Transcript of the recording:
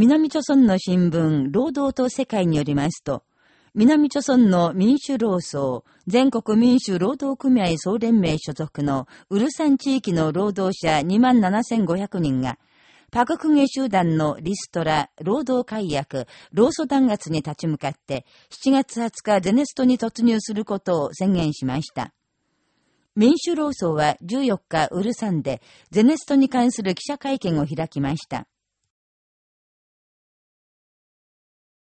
南朝村の新聞、労働党世界によりますと、南朝村の民主労総、全国民主労働組合総連盟所属のウルサン地域の労働者27,500人が、パククゲ集団のリストラ、労働解約、労組弾圧に立ち向かって、7月20日ゼネストに突入することを宣言しました。民主労総は14日ウルサンでゼネストに関する記者会見を開きました。